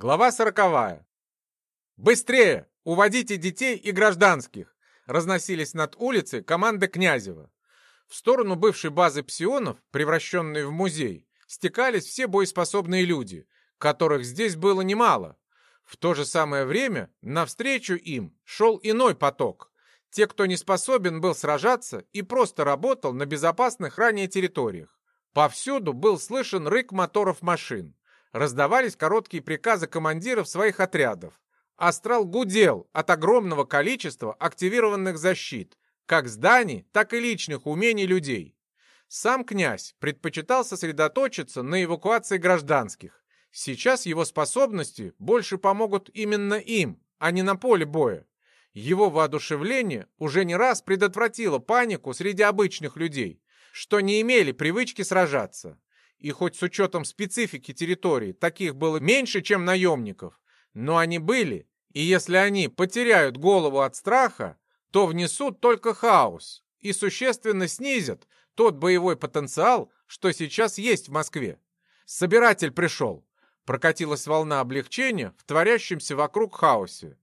Глава сороковая. «Быстрее! Уводите детей и гражданских!» разносились над улицей команды Князева. В сторону бывшей базы псионов, превращенной в музей, стекались все боеспособные люди, которых здесь было немало. В то же самое время навстречу им шел иной поток. Те, кто не способен был сражаться и просто работал на безопасных ранее территориях. Повсюду был слышен рык моторов машин раздавались короткие приказы командиров своих отрядов. Астрал гудел от огромного количества активированных защит, как зданий, так и личных умений людей. Сам князь предпочитал сосредоточиться на эвакуации гражданских. Сейчас его способности больше помогут именно им, а не на поле боя. Его воодушевление уже не раз предотвратило панику среди обычных людей, что не имели привычки сражаться. И хоть с учетом специфики территории таких было меньше, чем наемников, но они были, и если они потеряют голову от страха, то внесут только хаос и существенно снизят тот боевой потенциал, что сейчас есть в Москве. Собиратель пришел. Прокатилась волна облегчения в творящемся вокруг хаосе.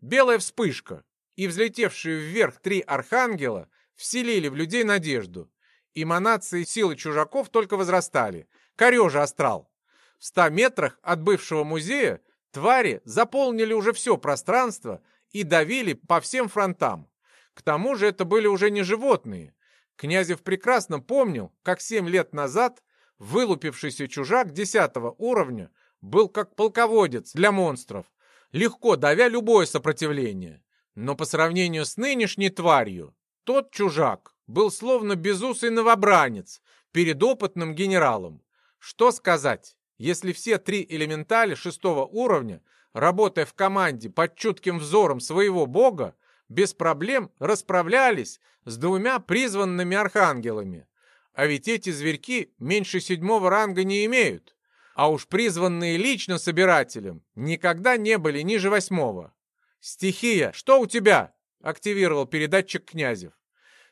Белая вспышка и взлетевшие вверх три архангела вселили в людей надежду, Эманации силы чужаков только возрастали. Корежа астрал. В ста метрах от бывшего музея твари заполнили уже все пространство и давили по всем фронтам. К тому же это были уже не животные. Князев прекрасно помнил, как семь лет назад вылупившийся чужак десятого уровня был как полководец для монстров, легко давя любое сопротивление. Но по сравнению с нынешней тварью, тот чужак был словно безусый новобранец перед опытным генералом. Что сказать, если все три элементали шестого уровня, работая в команде под чутким взором своего бога, без проблем расправлялись с двумя призванными архангелами. А ведь эти зверьки меньше седьмого ранга не имеют. А уж призванные лично собирателем никогда не были ниже восьмого. «Стихия, что у тебя?» — активировал передатчик Князев.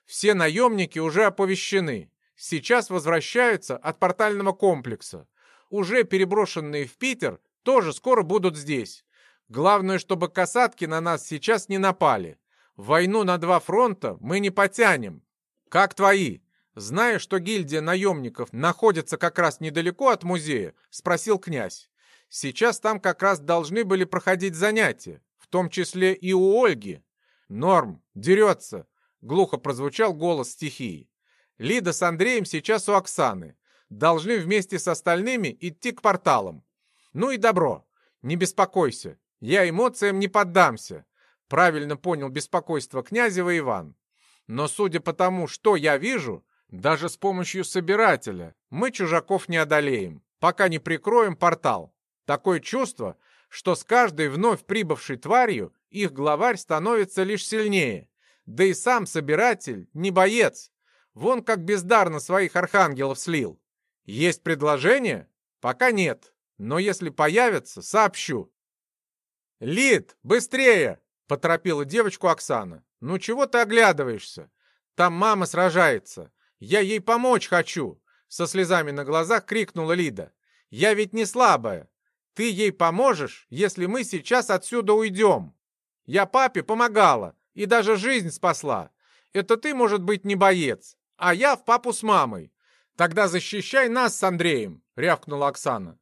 Все наемники уже оповещены. Сейчас возвращаются от портального комплекса. Уже переброшенные в Питер тоже скоро будут здесь. Главное, чтобы касатки на нас сейчас не напали. Войну на два фронта мы не потянем. Как твои? Зная, что гильдия наемников находится как раз недалеко от музея, спросил князь. Сейчас там как раз должны были проходить занятия, в том числе и у Ольги. Норм, дерется. Глухо прозвучал голос стихии. Лида с Андреем сейчас у Оксаны. Должны вместе с остальными идти к порталам. Ну и добро. Не беспокойся. Я эмоциям не поддамся. Правильно понял беспокойство Князева Иван. Но судя по тому, что я вижу, даже с помощью собирателя мы чужаков не одолеем, пока не прикроем портал. Такое чувство, что с каждой вновь прибывшей тварью их главарь становится лишь сильнее, да и сам собиратель не боец. Вон как бездарно своих архангелов слил. Есть предложение? Пока нет. Но если появится, сообщу. «Лид, быстрее!» — поторопила девочку Оксана. «Ну чего ты оглядываешься? Там мама сражается. Я ей помочь хочу!» Со слезами на глазах крикнула Лида. «Я ведь не слабая. Ты ей поможешь, если мы сейчас отсюда уйдем. Я папе помогала, и даже жизнь спасла. Это ты, может быть, не боец, а я в папу с мамой. Тогда защищай нас с Андреем, рявкнула Оксана.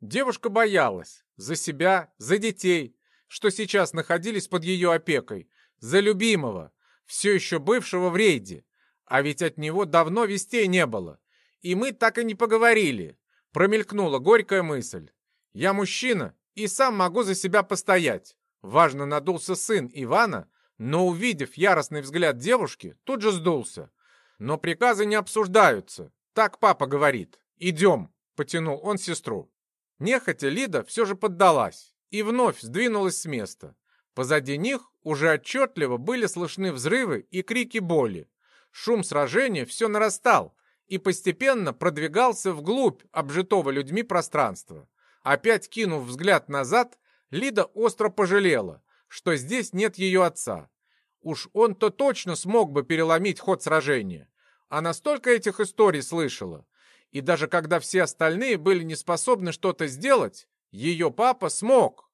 Девушка боялась за себя, за детей, что сейчас находились под ее опекой, за любимого, все еще бывшего в рейде. А ведь от него давно вестей не было. И мы так и не поговорили. Промелькнула горькая мысль. Я мужчина и сам могу за себя постоять. Важно надулся сын Ивана, но, увидев яростный взгляд девушки, тут же сдулся. Но приказы не обсуждаются. Так папа говорит. «Идем», — потянул он сестру. Нехотя Лида все же поддалась и вновь сдвинулась с места. Позади них уже отчетливо были слышны взрывы и крики боли. Шум сражения все нарастал и постепенно продвигался вглубь обжитого людьми пространства. Опять кинув взгляд назад, Лида остро пожалела, что здесь нет ее отца. Уж он-то точно смог бы переломить ход сражения. Она столько этих историй слышала. И даже когда все остальные были не способны что-то сделать, Ее папа смог.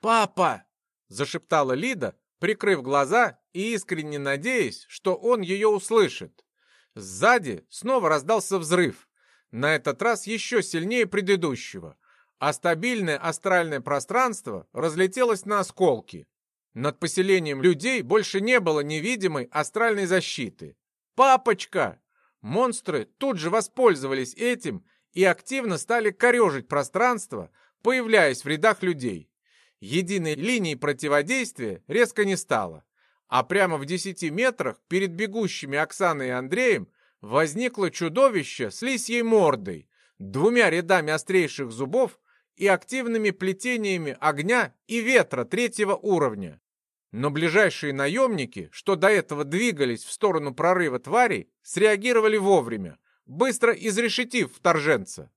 «Папа!» — зашептала Лида, прикрыв глаза и искренне надеясь, что он ее услышит. Сзади снова раздался взрыв, на этот раз еще сильнее предыдущего, а стабильное астральное пространство разлетелось на осколки. Над поселением людей больше не было невидимой астральной защиты. «Папочка!» Монстры тут же воспользовались этим и активно стали корежить пространство, появляясь в рядах людей. Единой линии противодействия резко не стало, а прямо в десяти метрах перед бегущими Оксаной и Андреем возникло чудовище с лисьей мордой, двумя рядами острейших зубов и активными плетениями огня и ветра третьего уровня. Но ближайшие наемники, что до этого двигались в сторону прорыва тварей, среагировали вовремя, быстро изрешетив вторженца.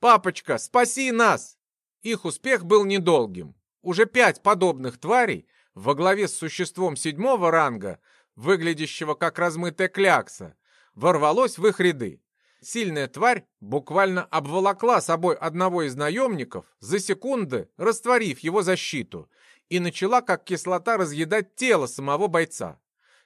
«Папочка, спаси нас!» Их успех был недолгим. Уже пять подобных тварей во главе с существом седьмого ранга, выглядящего как размытая клякса, ворвалось в их ряды. Сильная тварь буквально обволокла собой одного из наемников, за секунды растворив его защиту, и начала как кислота разъедать тело самого бойца.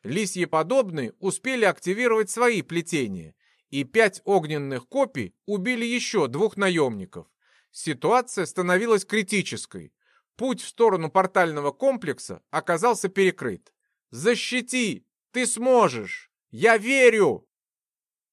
Лисьи подобные успели активировать свои плетения, и пять огненных копий убили еще двух наемников. Ситуация становилась критической. Путь в сторону портального комплекса оказался перекрыт. «Защити! Ты сможешь! Я верю!»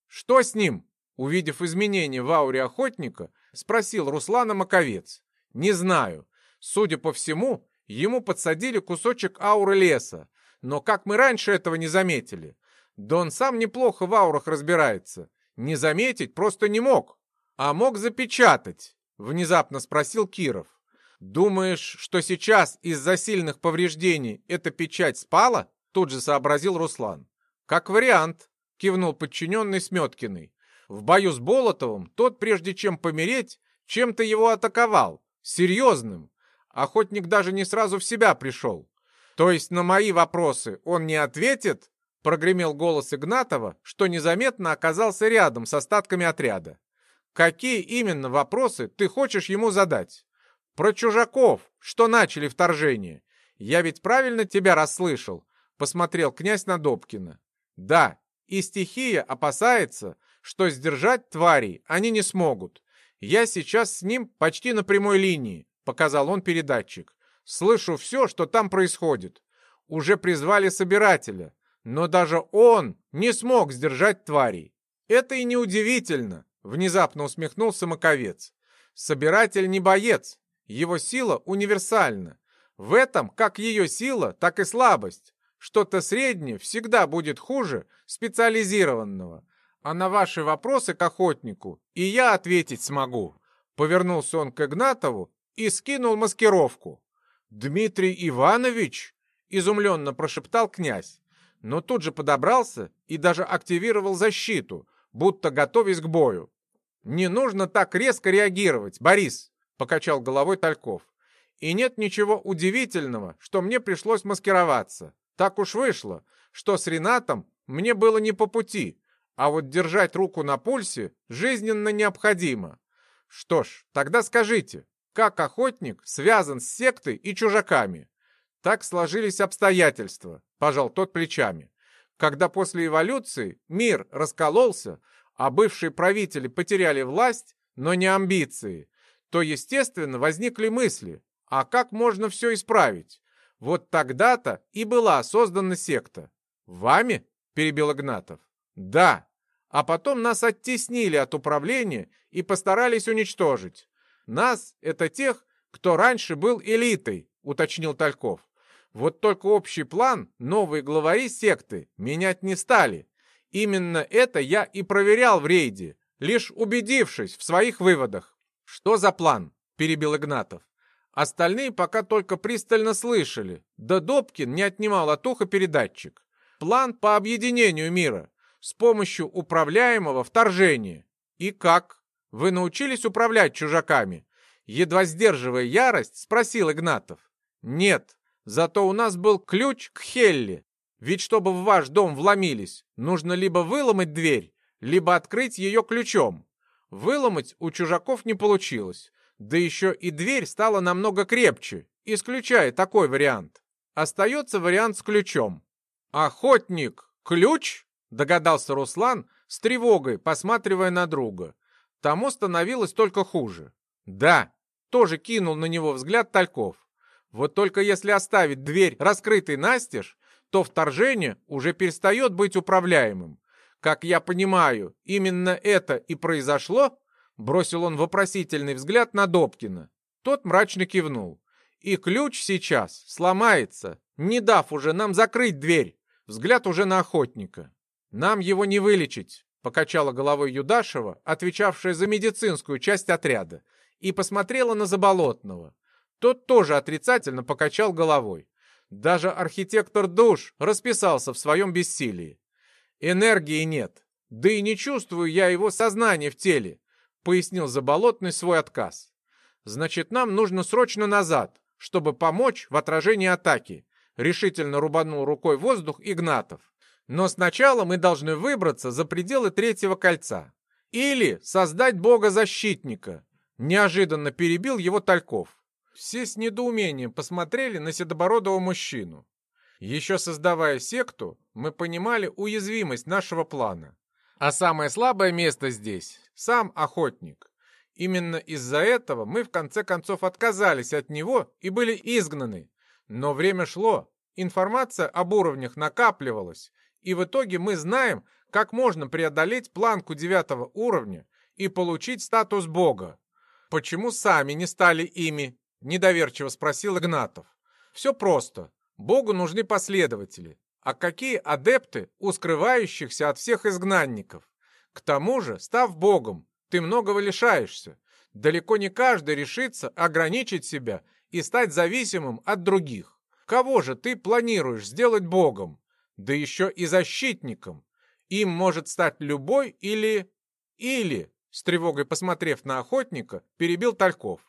«Что с ним?» Увидев изменения в ауре охотника, спросил Руслана Маковец. «Не знаю. Судя по всему, ему подсадили кусочек ауры леса. Но как мы раньше этого не заметили? Да он сам неплохо в аурах разбирается. Не заметить просто не мог. А мог запечатать?» Внезапно спросил Киров. «Думаешь, что сейчас из-за сильных повреждений эта печать спала?» Тут же сообразил Руслан. «Как вариант», — кивнул подчиненный Сметкиный. В бою с Болотовым тот, прежде чем помереть, чем-то его атаковал. Серьезным. Охотник даже не сразу в себя пришел. То есть на мои вопросы он не ответит? Прогремел голос Игнатова, что незаметно оказался рядом с остатками отряда. Какие именно вопросы ты хочешь ему задать? Про чужаков, что начали вторжение. Я ведь правильно тебя расслышал? Посмотрел князь на Добкина. Да, и стихия опасается, что сдержать тварей они не смогут. Я сейчас с ним почти на прямой линии, показал он передатчик. Слышу все, что там происходит. Уже призвали собирателя, но даже он не смог сдержать тварей. Это и неудивительно, внезапно усмехнулся Маковец. Собиратель не боец, его сила универсальна. В этом как ее сила, так и слабость. Что-то среднее всегда будет хуже специализированного. А на ваши вопросы к охотнику и я ответить смогу. Повернулся он к Игнатову и скинул маскировку. «Дмитрий Иванович!» — изумленно прошептал князь, но тут же подобрался и даже активировал защиту, будто готовясь к бою. «Не нужно так резко реагировать, Борис!» — покачал головой Тальков. «И нет ничего удивительного, что мне пришлось маскироваться. Так уж вышло, что с Ренатом мне было не по пути, а вот держать руку на пульсе жизненно необходимо. Что ж, тогда скажите, как охотник связан с сектой и чужаками? Так сложились обстоятельства, пожал тот плечами. Когда после эволюции мир раскололся, а бывшие правители потеряли власть, но не амбиции, то, естественно, возникли мысли, а как можно все исправить? Вот тогда-то и была создана секта. «Вами?» — перебил Игнатов. Да, а потом нас оттеснили от управления и постарались уничтожить. Нас — это тех, кто раньше был элитой, уточнил Тальков. Вот только общий план новые главари секты менять не стали. Именно это я и проверял в рейде, лишь убедившись в своих выводах. Что за план? перебил Игнатов. Остальные пока только пристально слышали, да Добкин не отнимал от уха передатчик. План по объединению мира с помощью управляемого вторжения. И как? Вы научились управлять чужаками? Едва сдерживая ярость, спросил Игнатов. Нет, зато у нас был ключ к Хелли. Ведь чтобы в ваш дом вломились, нужно либо выломать дверь, либо открыть ее ключом. Выломать у чужаков не получилось. Да еще и дверь стала намного крепче, исключая такой вариант. Остается вариант с ключом. «Охотник! Ключ?» — догадался Руслан с тревогой, посматривая на друга. Тому становилось только хуже. «Да», — тоже кинул на него взгляд Тальков. «Вот только если оставить дверь раскрытой настежь, то вторжение уже перестает быть управляемым. Как я понимаю, именно это и произошло?» Бросил он вопросительный взгляд на Добкина. Тот мрачно кивнул. «И ключ сейчас сломается, не дав уже нам закрыть дверь». Взгляд уже на охотника. «Нам его не вылечить», — покачала головой Юдашева, отвечавшая за медицинскую часть отряда, и посмотрела на Заболотного. Тот тоже отрицательно покачал головой. Даже архитектор душ расписался в своем бессилии. Энергии нет, да и не чувствую я его сознания в теле, пояснил Заболотный свой отказ. Значит, нам нужно срочно назад, чтобы помочь в отражении атаки, решительно рубанул рукой воздух Игнатов. Но сначала мы должны выбраться за пределы третьего кольца. Или создать бога-защитника. Неожиданно перебил его Тальков. Все с недоумением посмотрели на седобородого мужчину. Еще создавая секту, мы понимали уязвимость нашего плана. А самое слабое место здесь — сам охотник. Именно из-за этого мы в конце концов отказались от него и были изгнаны. Но время шло, информация об уровнях накапливалась, и в итоге мы знаем, как можно преодолеть планку девятого уровня и получить статус бога. Почему сами не стали ими? Недоверчиво спросил Игнатов. Все просто. Богу нужны последователи. А какие адепты у скрывающихся от всех изгнанников? К тому же, став богом, ты многого лишаешься. Далеко не каждый решится ограничить себя и стать зависимым от других. Кого же ты планируешь сделать богом? Да еще и защитником. Им может стать любой или... Или, с тревогой посмотрев на охотника, перебил Тальков.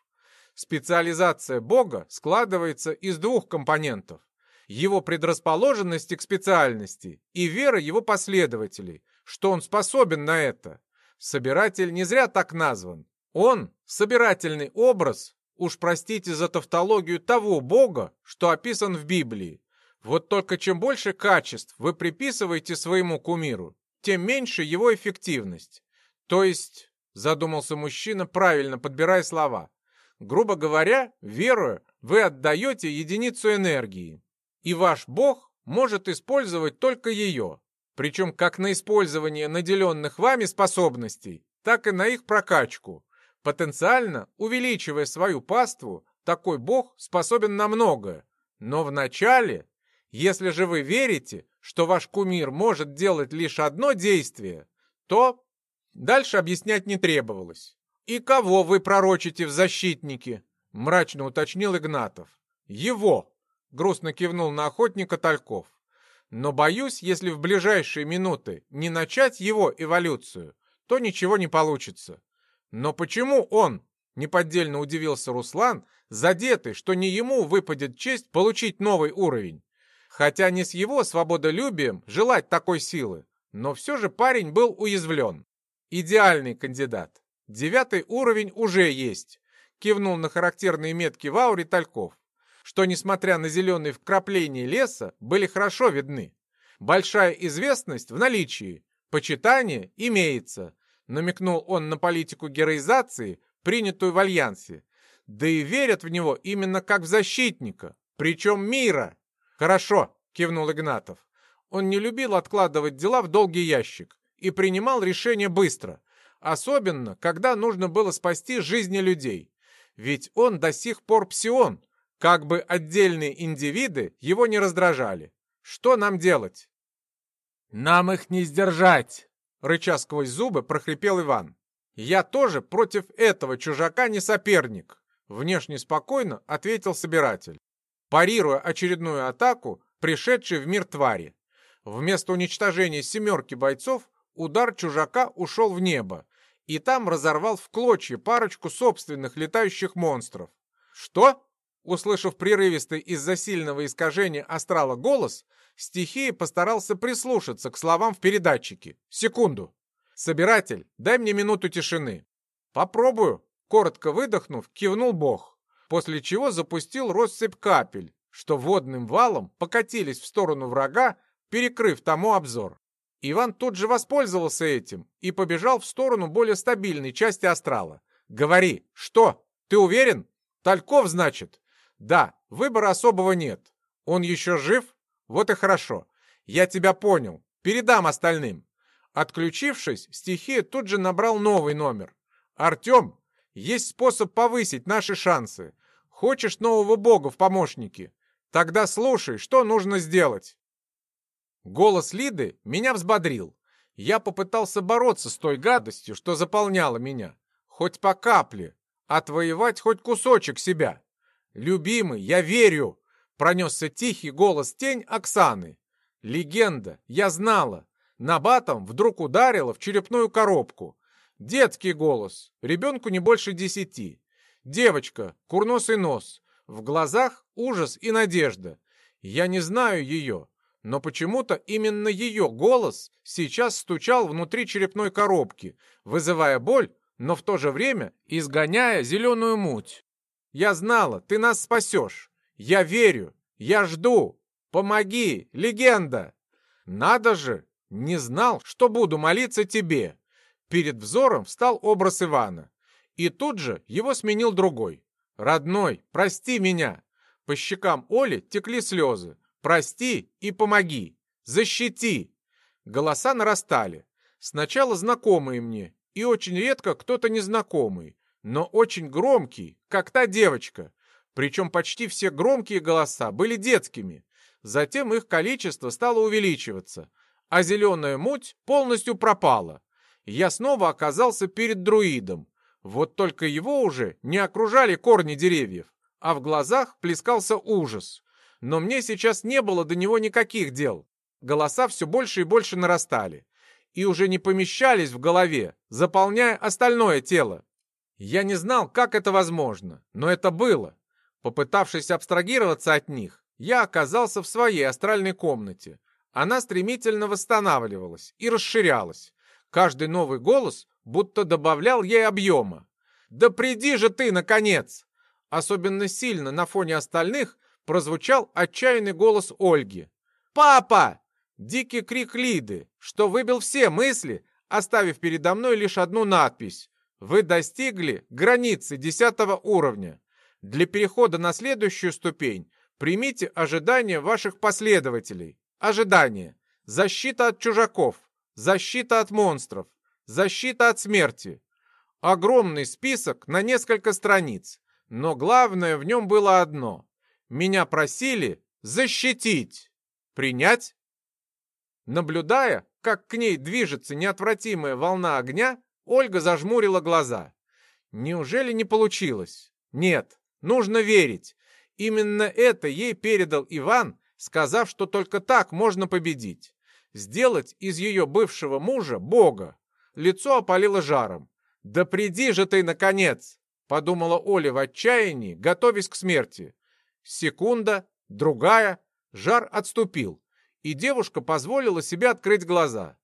Специализация бога складывается из двух компонентов его предрасположенности к специальности и вера его последователей, что он способен на это. Собиратель не зря так назван. Он — собирательный образ, уж простите за тавтологию того бога, что описан в Библии. Вот только чем больше качеств вы приписываете своему кумиру, тем меньше его эффективность. То есть, задумался мужчина, правильно подбирая слова, грубо говоря, веруя, вы отдаете единицу энергии и ваш бог может использовать только ее, причем как на использование наделенных вами способностей, так и на их прокачку. Потенциально, увеличивая свою паству, такой бог способен на многое. Но вначале, если же вы верите, что ваш кумир может делать лишь одно действие, то дальше объяснять не требовалось. «И кого вы пророчите в защитнике?» — мрачно уточнил Игнатов. «Его!» грустно кивнул на охотника Тальков. Но боюсь, если в ближайшие минуты не начать его эволюцию, то ничего не получится. Но почему он? Неподдельно удивился Руслан, задетый, что не ему выпадет честь получить новый уровень. Хотя не с его свободолюбием желать такой силы, но все же парень был уязвлен. Идеальный кандидат. Девятый уровень уже есть. Кивнул на характерные метки в ауре Тальков что, несмотря на зеленые вкрапления леса, были хорошо видны. Большая известность в наличии, почитание имеется, намекнул он на политику героизации, принятую в Альянсе. Да и верят в него именно как в защитника, причем мира. Хорошо, кивнул Игнатов. Он не любил откладывать дела в долгий ящик и принимал решения быстро, особенно когда нужно было спасти жизни людей. Ведь он до сих пор псион, как бы отдельные индивиды его не раздражали. Что нам делать? Нам их не сдержать, рыча сквозь зубы, прохрипел Иван. Я тоже против этого чужака не соперник, внешне спокойно ответил собиратель, парируя очередную атаку, пришедшей в мир твари. Вместо уничтожения семерки бойцов удар чужака ушел в небо, и там разорвал в клочья парочку собственных летающих монстров. Что? Услышав прерывистый из-за сильного искажения астрала голос, стихия постарался прислушаться к словам в передатчике. «Секунду! Собиратель, дай мне минуту тишины!» «Попробую!» — Коротко выдохнув, кивнул Бог, после чего запустил россыпь капель, что водным валом покатились в сторону врага, перекрыв тому обзор. Иван тут же воспользовался этим и побежал в сторону более стабильной части астрала. «Говори, что? Ты уверен? Тальков, значит?» «Да, выбора особого нет. Он еще жив? Вот и хорошо. Я тебя понял. Передам остальным». Отключившись, стихия тут же набрал новый номер. «Артем, есть способ повысить наши шансы. Хочешь нового бога в помощники? Тогда слушай, что нужно сделать». Голос Лиды меня взбодрил. Я попытался бороться с той гадостью, что заполняла меня. Хоть по капле. Отвоевать хоть кусочек себя. «Любимый, я верю!» Пронесся тихий голос тень Оксаны. Легенда, я знала. Набатом вдруг ударила в черепную коробку. Детский голос, ребенку не больше десяти. Девочка, курносый нос. В глазах ужас и надежда. Я не знаю ее, но почему-то именно ее голос сейчас стучал внутри черепной коробки, вызывая боль, но в то же время изгоняя зеленую муть. «Я знала, ты нас спасешь. Я верю. Я жду. Помоги, легенда!» «Надо же! Не знал, что буду молиться тебе!» Перед взором встал образ Ивана. И тут же его сменил другой. «Родной, прости меня!» По щекам Оли текли слезы. «Прости и помоги! Защити!» Голоса нарастали. Сначала знакомые мне, и очень редко кто-то незнакомый, но очень громкий, как та девочка. Причем почти все громкие голоса были детскими. Затем их количество стало увеличиваться, а зеленая муть полностью пропала. Я снова оказался перед друидом. Вот только его уже не окружали корни деревьев, а в глазах плескался ужас. Но мне сейчас не было до него никаких дел. Голоса все больше и больше нарастали и уже не помещались в голове, заполняя остальное тело. Я не знал, как это возможно, но это было. Попытавшись абстрагироваться от них, я оказался в своей астральной комнате. Она стремительно восстанавливалась и расширялась. Каждый новый голос будто добавлял ей объема. «Да приди же ты, наконец!» Особенно сильно на фоне остальных прозвучал отчаянный голос Ольги. «Папа!» Дикий крик Лиды, что выбил все мысли, оставив передо мной лишь одну надпись. Вы достигли границы десятого уровня. Для перехода на следующую ступень примите ожидания ваших последователей. Ожидание. Защита от чужаков. Защита от монстров. Защита от смерти. Огромный список на несколько страниц. Но главное в нем было одно. Меня просили защитить. Принять? Наблюдая, как к ней движется неотвратимая волна огня, Ольга зажмурила глаза. Неужели не получилось? Нет, нужно верить. Именно это ей передал Иван, сказав, что только так можно победить. Сделать из ее бывшего мужа Бога. Лицо опалило жаром. «Да приди же ты, наконец!» — подумала Оля в отчаянии, готовясь к смерти. Секунда, другая, жар отступил и девушка позволила себе открыть глаза.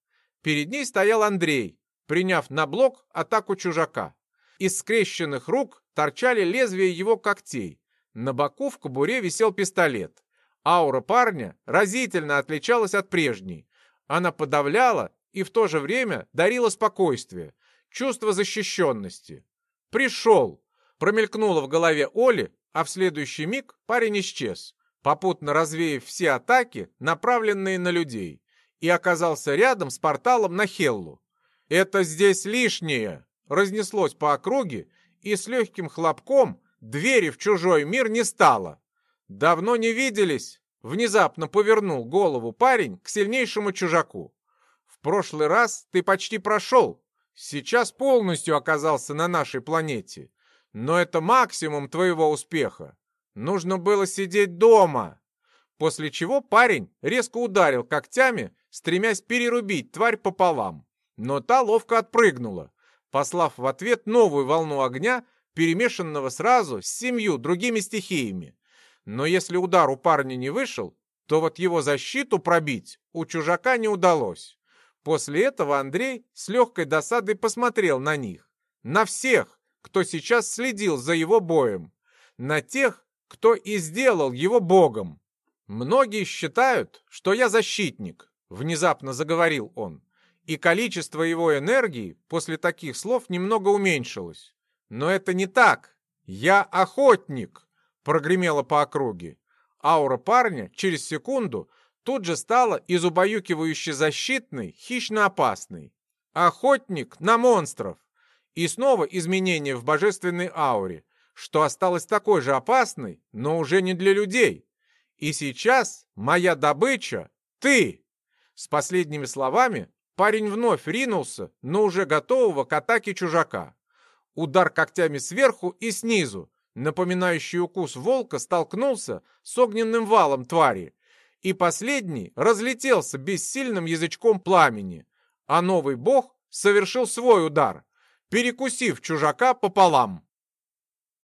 Перед ней стоял Андрей, приняв на блок атаку чужака. Из скрещенных рук торчали лезвия его когтей. На боку в кобуре висел пистолет. Аура парня разительно отличалась от прежней. Она подавляла и в то же время дарила спокойствие, чувство защищенности. «Пришел!» Промелькнуло в голове Оли, а в следующий миг парень исчез попутно развеяв все атаки, направленные на людей, и оказался рядом с порталом на Хеллу. «Это здесь лишнее!» разнеслось по округе, и с легким хлопком двери в чужой мир не стало. «Давно не виделись!» Внезапно повернул голову парень к сильнейшему чужаку. «В прошлый раз ты почти прошел, сейчас полностью оказался на нашей планете. Но это максимум твоего успеха. Нужно было сидеть дома. После чего парень резко ударил когтями, стремясь перерубить тварь пополам. Но та ловко отпрыгнула, послав в ответ новую волну огня, перемешанного сразу с семью другими стихиями. Но если удар у парня не вышел, то вот его защиту пробить у чужака не удалось. После этого Андрей с легкой досадой посмотрел на них. На всех, кто сейчас следил за его боем, на тех, кто и сделал его богом. «Многие считают, что я защитник», — внезапно заговорил он, и количество его энергии после таких слов немного уменьшилось. «Но это не так. Я охотник», — прогремело по округе. Аура парня через секунду тут же стала из убаюкивающе защитной хищно опасной. Охотник на монстров. И снова изменение в божественной ауре, что осталось такой же опасной, но уже не для людей. И сейчас моя добыча — ты!» С последними словами парень вновь ринулся, но уже готового к атаке чужака. Удар когтями сверху и снизу, напоминающий укус волка, столкнулся с огненным валом твари, и последний разлетелся бессильным язычком пламени, а новый бог совершил свой удар, перекусив чужака пополам.